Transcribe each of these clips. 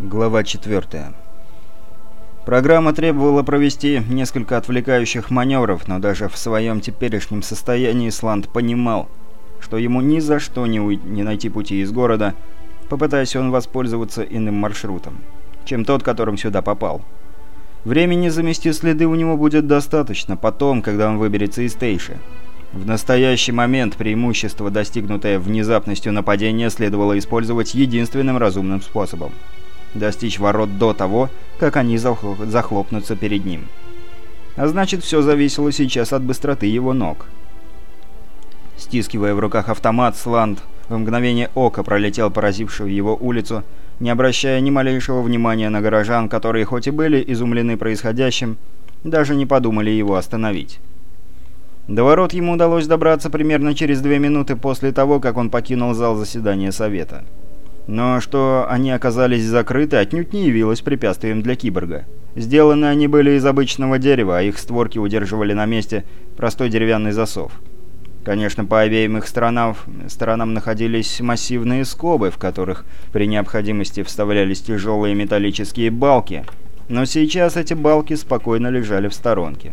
Глава 4. Программа требовала провести несколько отвлекающих маневров, но даже в своем теперешнем состоянии Сланд понимал, что ему ни за что не, уй... не найти пути из города, попытаясь он воспользоваться иным маршрутом, чем тот, которым сюда попал. Времени замести следы у него будет достаточно потом, когда он выберется из Тейши. В настоящий момент преимущество, достигнутое внезапностью нападения, следовало использовать единственным разумным способом – достичь ворот до того, как они захлопнутся перед ним. А значит, все зависело сейчас от быстроты его ног. Стискивая в руках автомат, Сланд в мгновение ока пролетел поразившую его улицу, не обращая ни малейшего внимания на горожан, которые хоть и были изумлены происходящим, даже не подумали его остановить. До ворот ему удалось добраться примерно через две минуты после того, как он покинул зал заседания Совета. Но что они оказались закрыты, отнюдь не явилось препятствием для киборга. Сделаны они были из обычного дерева, а их створки удерживали на месте простой деревянный засов. Конечно, по обеим их сторонам, сторонам находились массивные скобы, в которых при необходимости вставлялись тяжелые металлические балки, но сейчас эти балки спокойно лежали в сторонке.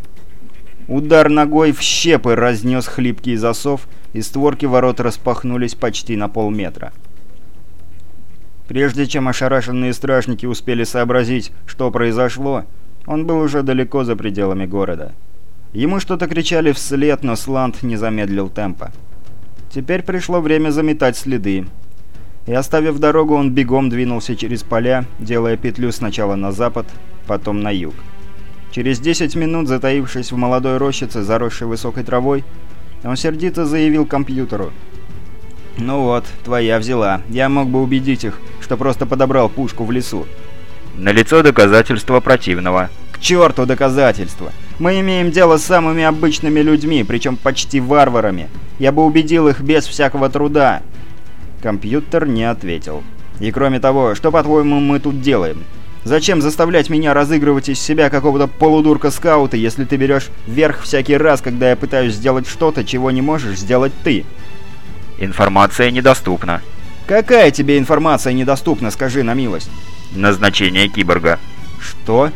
Удар ногой в щепы разнес хлипкий засов, и створки ворот распахнулись почти на полметра. Прежде чем ошарашенные стражники успели сообразить, что произошло, он был уже далеко за пределами города. Ему что-то кричали вслед, но Сланд не замедлил темпа. Теперь пришло время заметать следы. И оставив дорогу, он бегом двинулся через поля, делая петлю сначала на запад, потом на юг. Через 10 минут, затаившись в молодой рощице, заросшей высокой травой, он сердито заявил компьютеру – «Ну вот, твоя взяла. Я мог бы убедить их, что просто подобрал пушку в лесу». «Налицо доказательства противного». «К черту доказательства! Мы имеем дело с самыми обычными людьми, причем почти варварами. Я бы убедил их без всякого труда». Компьютер не ответил. «И кроме того, что, по-твоему, мы тут делаем? Зачем заставлять меня разыгрывать из себя какого-то полудурка-скаута, если ты берешь верх всякий раз, когда я пытаюсь сделать что-то, чего не можешь сделать ты?» Информация недоступна. Какая тебе информация недоступна, скажи на милость? Назначение киборга. Что?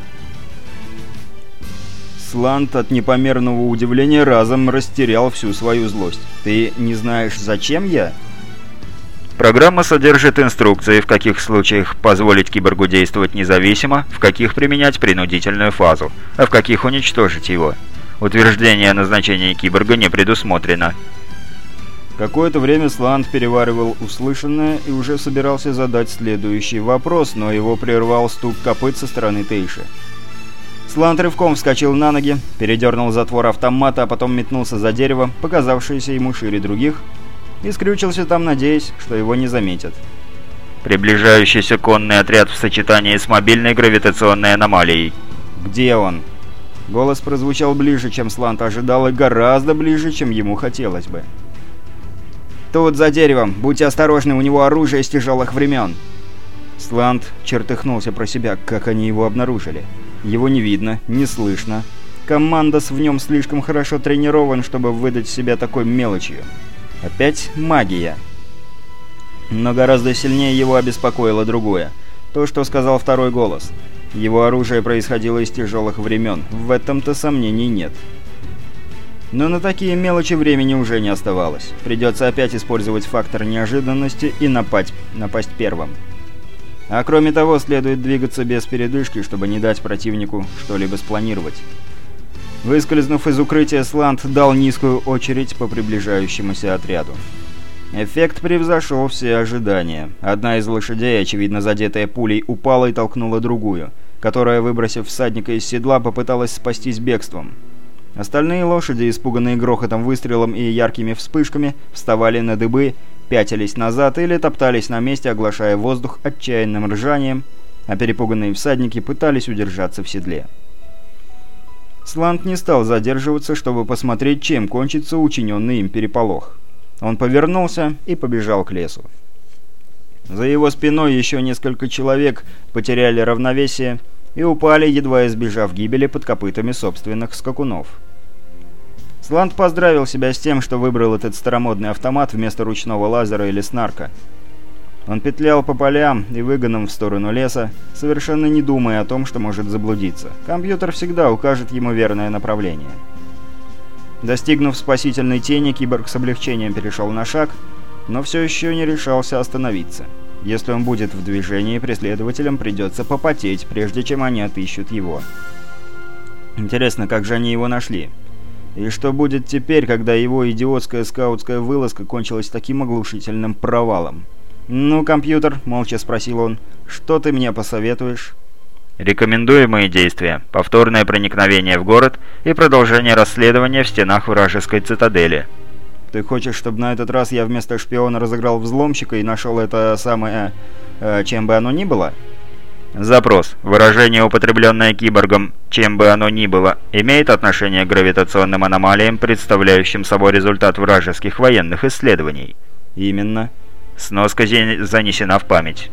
Слант от непомерного удивления разом растерял всю свою злость. Ты не знаешь, зачем я? Программа содержит инструкции, в каких случаях позволить киборгу действовать независимо, в каких применять принудительную фазу, а в каких уничтожить его. Утверждение о назначении киборга не предусмотрено. Какое-то время Сланд переваривал услышанное и уже собирался задать следующий вопрос, но его прервал стук копыт со стороны Тейши. Сланд рывком вскочил на ноги, передернул затвор автомата, а потом метнулся за дерево, показавшееся ему шире других, и скрючился там, надеясь, что его не заметят. Приближающийся конный отряд в сочетании с мобильной гравитационной аномалией. «Где он?» Голос прозвучал ближе, чем Сланд ожидал, и гораздо ближе, чем ему хотелось бы. «Тут, за деревом. Будьте осторожны, у него оружие из тяжелых времен». Сланд чертыхнулся про себя, как они его обнаружили. Его не видно, не слышно. Командос в нем слишком хорошо тренирован, чтобы выдать себя такой мелочью. Опять магия. Но гораздо сильнее его обеспокоило другое. То, что сказал второй голос. Его оружие происходило из тяжелых времен. В этом-то сомнений нет. Но на такие мелочи времени уже не оставалось. Придется опять использовать фактор неожиданности и напасть, напасть первым. А кроме того, следует двигаться без передышки, чтобы не дать противнику что-либо спланировать. Выскользнув из укрытия, Сланд дал низкую очередь по приближающемуся отряду. Эффект превзошел все ожидания. Одна из лошадей, очевидно задетая пулей, упала и толкнула другую, которая, выбросив всадника из седла, попыталась спастись бегством. Остальные лошади, испуганные грохотом выстрелом и яркими вспышками, вставали на дыбы, пятились назад или топтались на месте, оглашая воздух отчаянным ржанием, а перепуганные всадники пытались удержаться в седле. Слант не стал задерживаться, чтобы посмотреть, чем кончится учиненный им переполох. Он повернулся и побежал к лесу. За его спиной еще несколько человек потеряли равновесие и упали, едва избежав гибели под копытами собственных скакунов. Сланд поздравил себя с тем, что выбрал этот старомодный автомат вместо ручного лазера или снарка. Он петлял по полям и выгонам в сторону леса, совершенно не думая о том, что может заблудиться. Компьютер всегда укажет ему верное направление. Достигнув спасительной тени, киборг с облегчением перешел на шаг, но все еще не решался остановиться. Если он будет в движении, преследователям придется попотеть, прежде чем они отыщут его. Интересно, как же они его нашли? И что будет теперь, когда его идиотская скаутская вылазка кончилась таким оглушительным провалом? «Ну, компьютер», — молча спросил он, — «что ты мне посоветуешь?» Рекомендуемые действия. Повторное проникновение в город и продолжение расследования в стенах вражеской цитадели. Ты хочешь, чтобы на этот раз я вместо шпиона разыграл взломщика и нашел это самое... Э, чем бы оно ни было? Запрос. Выражение, употребленное киборгом, чем бы оно ни было, имеет отношение к гравитационным аномалиям, представляющим собой результат вражеских военных исследований. Именно. Сноска занесена в память.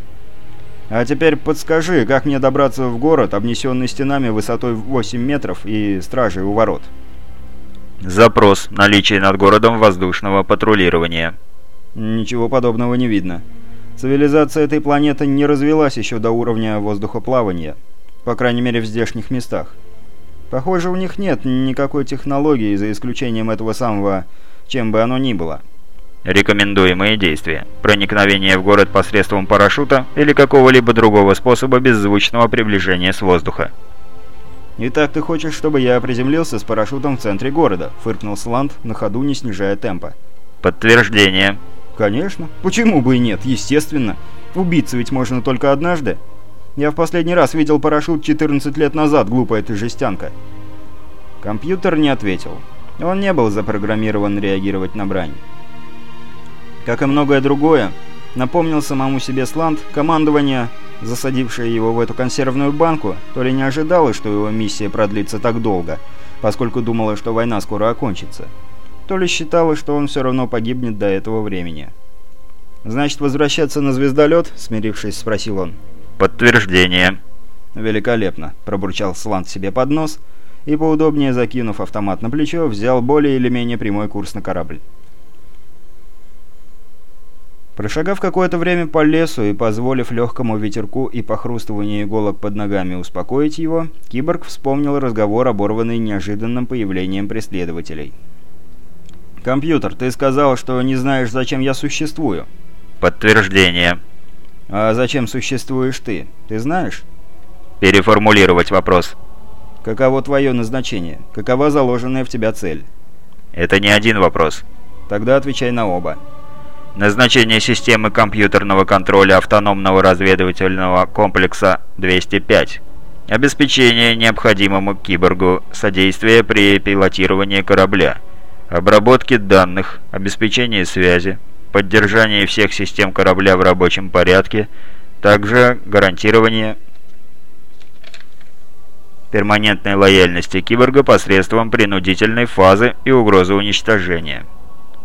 А теперь подскажи, как мне добраться в город, обнесенный стенами высотой 8 метров и стражей у ворот? Запрос. Наличие над городом воздушного патрулирования. Ничего подобного не видно. Цивилизация этой планеты не развелась еще до уровня воздухоплавания. По крайней мере, в здешних местах. Похоже, у них нет никакой технологии, за исключением этого самого, чем бы оно ни было. Рекомендуемые действия. Проникновение в город посредством парашюта или какого-либо другого способа беззвучного приближения с воздуха. «Итак, ты хочешь, чтобы я приземлился с парашютом в центре города?» — фыркнул Сланд, на ходу не снижая темпа. «Подтверждение». «Конечно. Почему бы и нет? Естественно. Убиться ведь можно только однажды. Я в последний раз видел парашют 14 лет назад, глупая ты жестянка». Компьютер не ответил. Он не был запрограммирован реагировать на брань. Как и многое другое, напомнил самому себе Сланд командование засадившая его в эту консервную банку, то ли не ожидала, что его миссия продлится так долго, поскольку думала, что война скоро окончится, то ли считала, что он все равно погибнет до этого времени. «Значит, возвращаться на звездолет?» — смирившись, спросил он. «Подтверждение». «Великолепно», — пробурчал Сланд себе под нос и, поудобнее закинув автомат на плечо, взял более или менее прямой курс на корабль. Прошагав какое-то время по лесу и позволив легкому ветерку и похрустыванию иголок под ногами успокоить его, киборг вспомнил разговор, оборванный неожиданным появлением преследователей. «Компьютер, ты сказал, что не знаешь, зачем я существую?» «Подтверждение». «А зачем существуешь ты? Ты знаешь?» «Переформулировать вопрос». «Каково твое назначение? Какова заложенная в тебя цель?» «Это не один вопрос». «Тогда отвечай на оба». Назначение системы компьютерного контроля автономного разведывательного комплекса 205. Обеспечение необходимому киборгу содействия при пилотировании корабля. Обработки данных, обеспечение связи, поддержание всех систем корабля в рабочем порядке, также гарантирование перманентной лояльности киборга посредством принудительной фазы и угрозы уничтожения.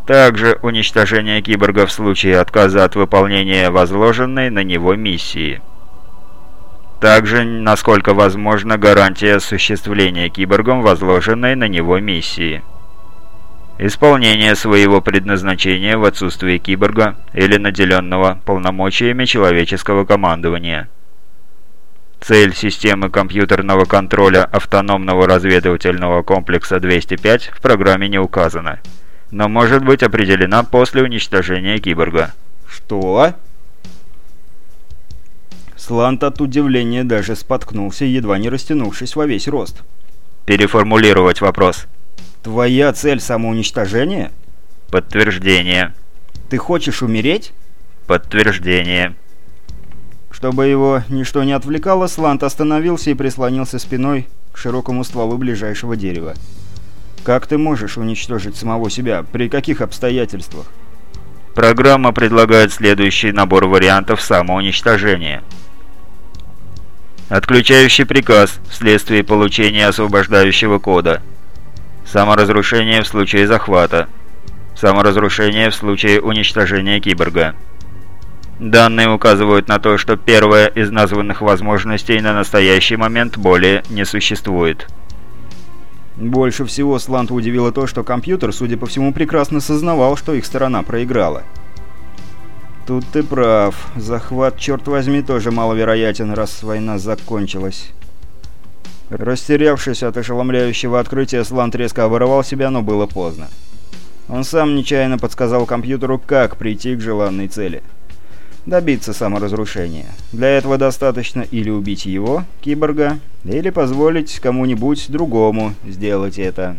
Также уничтожение киборга в случае отказа от выполнения возложенной на него миссии. Также, насколько возможно, гарантия осуществления киборгом возложенной на него миссии. Исполнение своего предназначения в отсутствии киборга или наделенного полномочиями человеческого командования. Цель системы компьютерного контроля автономного разведывательного комплекса 205 в программе не указана но может быть определена после уничтожения киборга. Что? Слант от удивления даже споткнулся, едва не растянувшись во весь рост. Переформулировать вопрос. Твоя цель самоуничтожение? Подтверждение. Ты хочешь умереть? Подтверждение. Чтобы его ничто не отвлекало, Слант остановился и прислонился спиной к широкому стволу ближайшего дерева. Как ты можешь уничтожить самого себя? При каких обстоятельствах? Программа предлагает следующий набор вариантов самоуничтожения. Отключающий приказ вследствие получения освобождающего кода. Саморазрушение в случае захвата. Саморазрушение в случае уничтожения киборга. Данные указывают на то, что первая из названных возможностей на настоящий момент более не существует. Больше всего Сланта удивило то, что компьютер, судя по всему, прекрасно сознавал, что их сторона проиграла. Тут ты прав. Захват, черт возьми, тоже маловероятен, раз война закончилась. Растерявшись от ошеломляющего открытия, Слант резко оборвал себя, но было поздно. Он сам нечаянно подсказал компьютеру, как прийти к желанной цели. Добиться саморазрушения. Для этого достаточно или убить его, киборга, или позволить кому-нибудь другому сделать это.